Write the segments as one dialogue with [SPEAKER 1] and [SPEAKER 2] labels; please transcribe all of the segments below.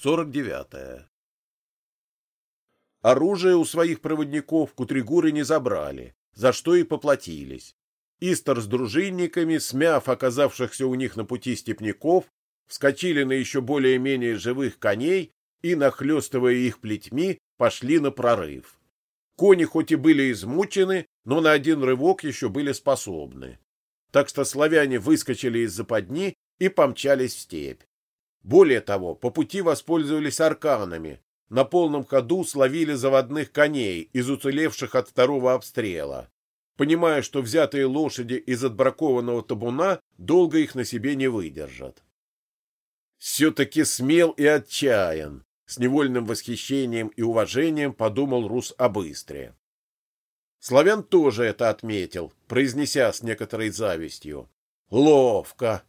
[SPEAKER 1] 49. Оружие у своих проводников кутригуры не забрали, за что и поплатились. Истор с дружинниками, смяв оказавшихся у них на пути степняков, вскочили на еще более-менее живых коней и, нахлестывая их плетьми, пошли на прорыв. Кони хоть и были измучены, но на один рывок еще были способны. Так что славяне выскочили из западни и помчались в степь. Более того, по пути воспользовались арканами, на полном ходу словили заводных коней из уцелевших от второго обстрела, понимая, что взятые лошади из отбракованного табуна долго их на себе не выдержат. Все-таки смел и отчаян, с невольным восхищением и уважением подумал Рус о быстре. Славян тоже это отметил, произнеся с некоторой завистью. Ловко!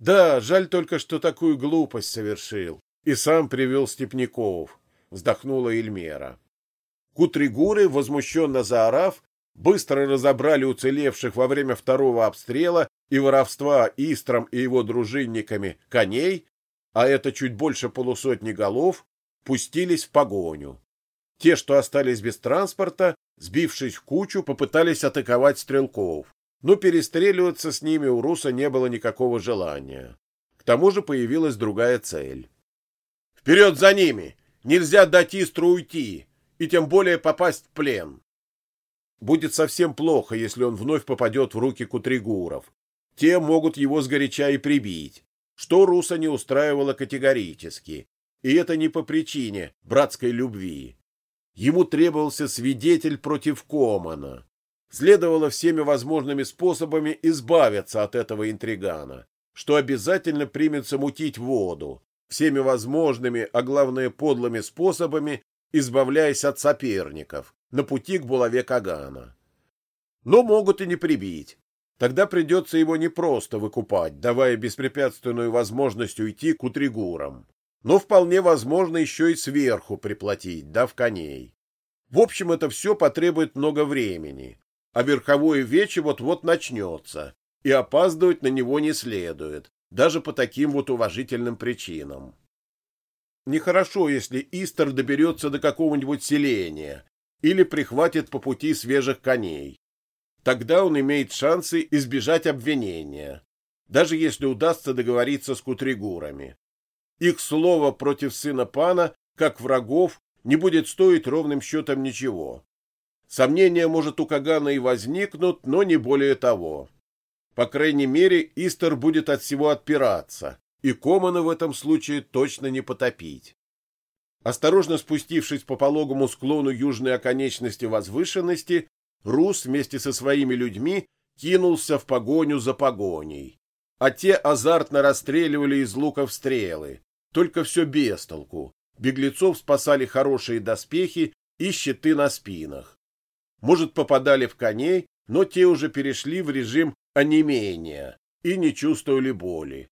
[SPEAKER 1] Да, жаль только, что такую глупость совершил и сам привел степняков, вздохнула Эльмера. Кутригуры, возмущенно заорав, быстро разобрали уцелевших во время второго обстрела и воровства Истром и его дружинниками коней, а это чуть больше полусотни голов, пустились в погоню. Те, что остались без транспорта, сбившись в кучу, попытались атаковать стрелков, но перестреливаться с ними у Руса не было никакого желания. К тому же появилась другая цель. Вперед за ними! Нельзя дать Истру уйти, и тем более попасть в плен. Будет совсем плохо, если он вновь попадет в руки кутригуров. Те могут его сгоряча и прибить, что Руса не устраивало категорически, и это не по причине братской любви. Ему требовался свидетель против Комана. Следовало всеми возможными способами избавиться от этого интригана, что обязательно примется мутить воду, всеми возможными, а главное подлыми способами, избавляясь от соперников на пути к булаве Кагана. Но могут и не прибить. Тогда придется его не просто выкупать, давая беспрепятственную возможность уйти к утригурам, но вполне возможно еще и сверху приплатить, дав коней. В общем, это все потребует много времени, а верховое вече вот-вот начнется, и опаздывать на него не следует, даже по таким вот уважительным причинам. Нехорошо, если Истер доберется до какого-нибудь селения или прихватит по пути свежих коней. Тогда он имеет шансы избежать обвинения, даже если удастся договориться с кутригурами. Их слово против сына пана, как врагов, не будет стоить ровным счетом ничего. Сомнения, может, у Кагана и возникнут, но не более того. По крайней мере, Истер будет от всего отпираться, и Комана в этом случае точно не потопить. Осторожно спустившись по пологому склону южной оконечности возвышенности, Рус вместе со своими людьми кинулся в погоню за погоней. А те азартно расстреливали из луков стрелы, только все без толку. Беглецов спасали хорошие доспехи и щиты на спинах. Может, попадали в коней, но те уже перешли в режим онемения и не чувствовали боли.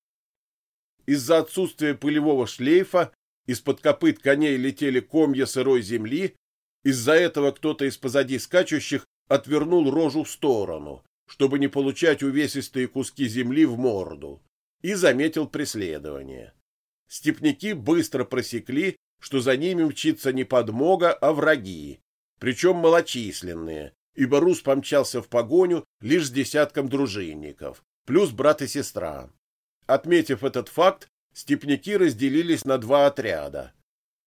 [SPEAKER 1] Из-за отсутствия пылевого шлейфа из-под копыт коней летели комья сырой земли, из-за этого кто-то из позади скачущих отвернул рожу в сторону, чтобы не получать увесистые куски земли в морду, и заметил преследование. Степняки быстро просекли, что за ними мчится не подмога, а враги, причем малочисленные, ибо Рус помчался в погоню лишь с десятком дружинников, плюс брат и сестра. Отметив этот факт, степняки разделились на два отряда.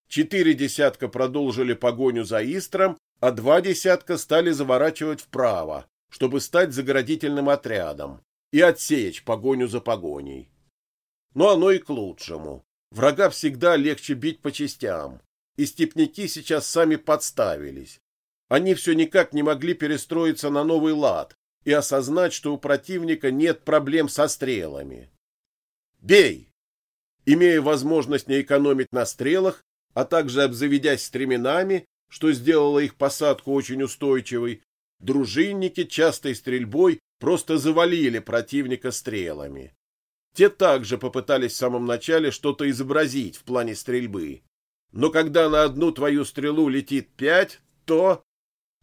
[SPEAKER 1] Четыре десятка продолжили погоню за Истром, а два десятка стали заворачивать вправо, чтобы стать заградительным отрядом и отсечь погоню за погоней. Но оно и к лучшему. Врага всегда легче бить по частям, и степняки сейчас сами подставились. Они все никак не могли перестроиться на новый лад и осознать, что у противника нет проблем со стрелами. «Бей!» Имея возможность не экономить на стрелах, а также обзаведясь стременами, что сделало их посадку очень устойчивой, дружинники частой стрельбой просто завалили противника стрелами. Те также попытались в самом начале что-то изобразить в плане стрельбы. Но когда на одну твою стрелу летит пять, то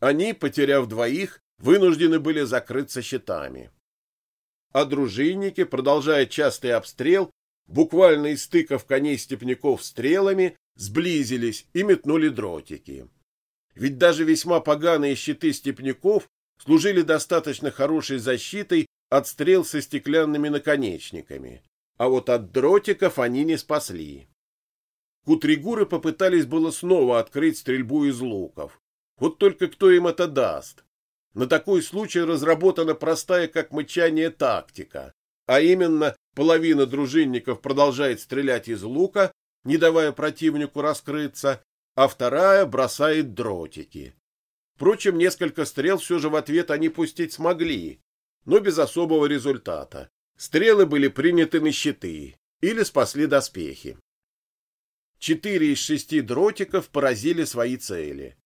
[SPEAKER 1] они, потеряв двоих, вынуждены были закрыться щитами. А дружинники, продолжая частый обстрел, буквально из стыков коней степняков стрелами, сблизились и метнули дротики. Ведь даже весьма поганые щиты степняков служили достаточно хорошей защитой от стрел со стеклянными наконечниками, а вот от дротиков они не спасли. Кутригуры попытались было снова открыть стрельбу из луков. Вот только кто им это даст? На такой случай разработана простая как мычание тактика, а именно половина дружинников продолжает стрелять из лука, не давая противнику раскрыться, а вторая бросает дротики. Впрочем, несколько стрел все же в ответ они пустить смогли, но без особого результата. Стрелы были приняты на щиты или спасли доспехи. Четыре из шести дротиков поразили свои цели.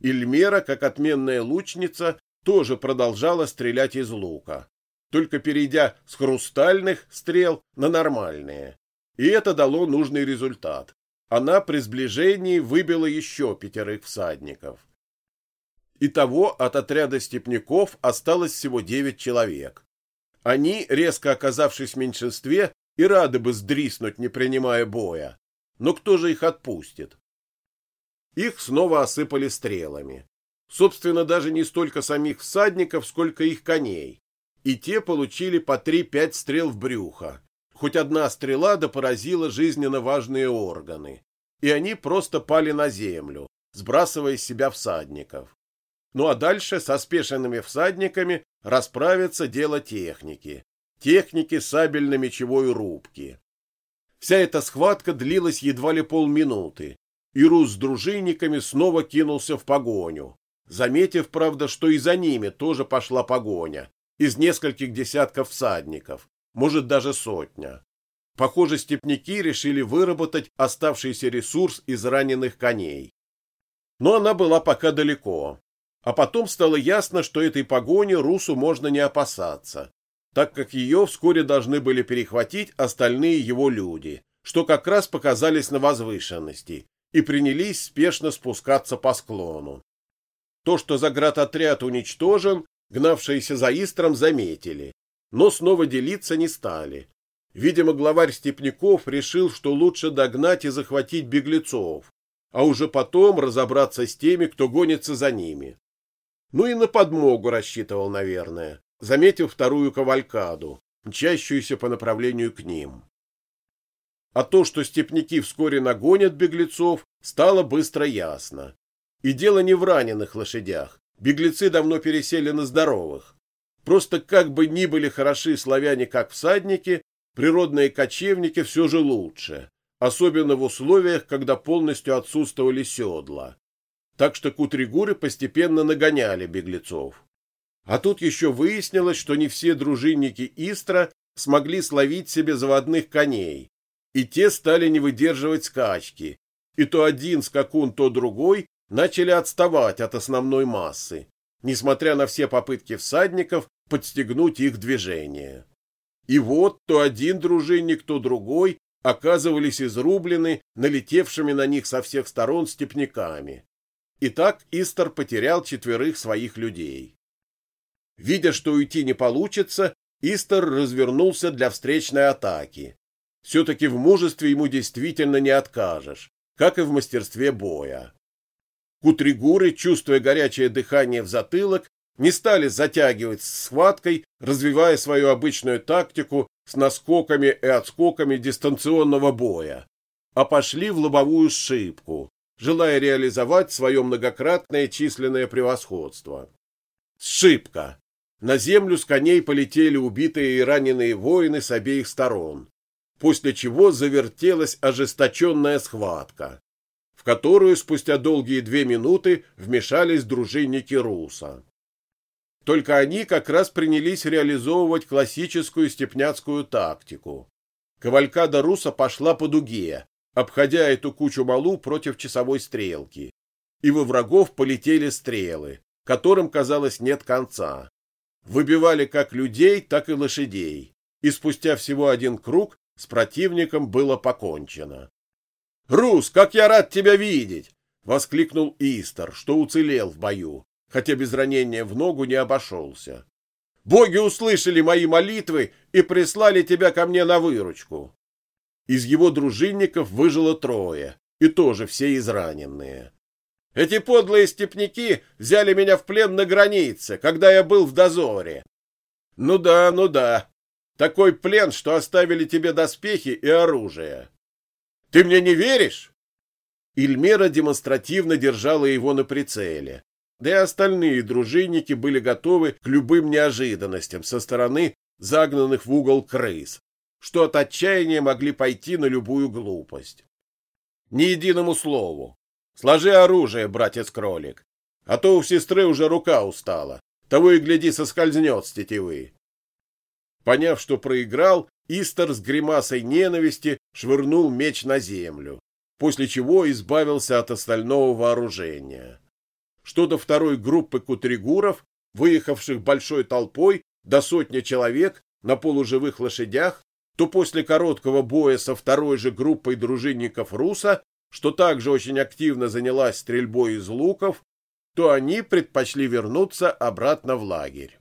[SPEAKER 1] Ильмера, как отменная лучница, тоже продолжала стрелять из лука, только перейдя с хрустальных стрел на нормальные. И это дало нужный результат. Она при сближении выбила еще пятерых всадников. Итого от отряда степняков осталось всего девять человек. Они, резко оказавшись в меньшинстве, и рады бы сдриснуть, не принимая боя. Но кто же их отпустит? Их снова осыпали стрелами. Собственно, даже не столько самих всадников, сколько их коней. И те получили по три-пять стрел в брюхо. Хоть одна стрела да поразила жизненно важные органы. И они просто пали на землю, сбрасывая с себя всадников. Ну а дальше со спешенными всадниками расправится дело техники. Техники сабельно-мечевой рубки. Вся эта схватка длилась едва ли полминуты, и Рус с дружинниками снова кинулся в погоню, заметив, правда, что и за ними тоже пошла погоня, из нескольких десятков всадников, может даже сотня. Похоже, степняки решили выработать оставшийся ресурс из раненых коней. Но она была пока далеко. А потом стало ясно, что этой погони Русу можно не опасаться так как ее вскоре должны были перехватить остальные его люди, что как раз показались на возвышенности, и принялись спешно спускаться по склону. То, что заградотряд уничтожен, гнавшиеся за Истром заметили, но снова делиться не стали. Видимо, главарь степняков решил, что лучше догнать и захватить беглецов, а уже потом разобраться с теми, кто гонится за ними. Ну и на подмогу рассчитывал, наверное заметив вторую кавалькаду, мчащуюся по направлению к ним. А то, что степняки вскоре нагонят беглецов, стало быстро ясно. И дело не в раненых лошадях. Беглецы давно пересели на здоровых. Просто как бы ни были хороши славяне как всадники, природные кочевники все же лучше, особенно в условиях, когда полностью отсутствовали седла. Так что кутригуры постепенно нагоняли беглецов. А тут еще выяснилось, что не все дружинники Истра смогли словить себе заводных коней, и те стали не выдерживать скачки, и то один скакун, то другой начали отставать от основной массы, несмотря на все попытки всадников подстегнуть их движение. И вот то один дружинник, то другой оказывались изрублены налетевшими на них со всех сторон степняками. И так Истер потерял четверых своих людей. Видя, что уйти не получится, Истер развернулся для встречной атаки. Все-таки в мужестве ему действительно не откажешь, как и в мастерстве боя. Кутригуры, чувствуя горячее дыхание в затылок, не стали затягивать с схваткой, развивая свою обычную тактику с наскоками и отскоками дистанционного боя, а пошли в лобовую сшибку, желая реализовать свое многократное численное превосходство. Сшибка. На землю с коней полетели убитые и раненые воины с обеих сторон, после чего завертелась ожесточенная схватка, в которую спустя долгие две минуты вмешались дружинники Руса. Только они как раз принялись реализовывать классическую степняцкую тактику. Кавалькада Руса пошла по дуге, обходя эту кучу малу против часовой стрелки, и во врагов полетели стрелы, которым, казалось, нет конца. Выбивали как людей, так и лошадей, и спустя всего один круг с противником было покончено. «Рус, как я рад тебя видеть!» — воскликнул Истер, что уцелел в бою, хотя без ранения в ногу не обошелся. «Боги услышали мои молитвы и прислали тебя ко мне на выручку!» из его дружинников выжило трое, и тоже все израненные. Эти подлые степняки взяли меня в плен на границе, когда я был в дозоре. Ну да, ну да. Такой плен, что оставили тебе доспехи и оружие. Ты мне не веришь? Ильмера демонстративно держала его на прицеле. Да и остальные дружинники были готовы к любым неожиданностям со стороны загнанных в угол крыс, что от отчаяния могли пойти на любую глупость. Ни единому слову. Сложи оружие, братец-кролик, а то у сестры уже рука устала. Того и гляди, соскользнет с тетивы. Поняв, что проиграл, Истер с гримасой ненависти швырнул меч на землю, после чего избавился от остального вооружения. Что до второй группы кутригуров, выехавших большой толпой до сотни человек на полуживых лошадях, то после короткого боя со второй же группой дружинников Руса что также очень активно занялась стрельбой из луков, то они предпочли вернуться обратно в лагерь.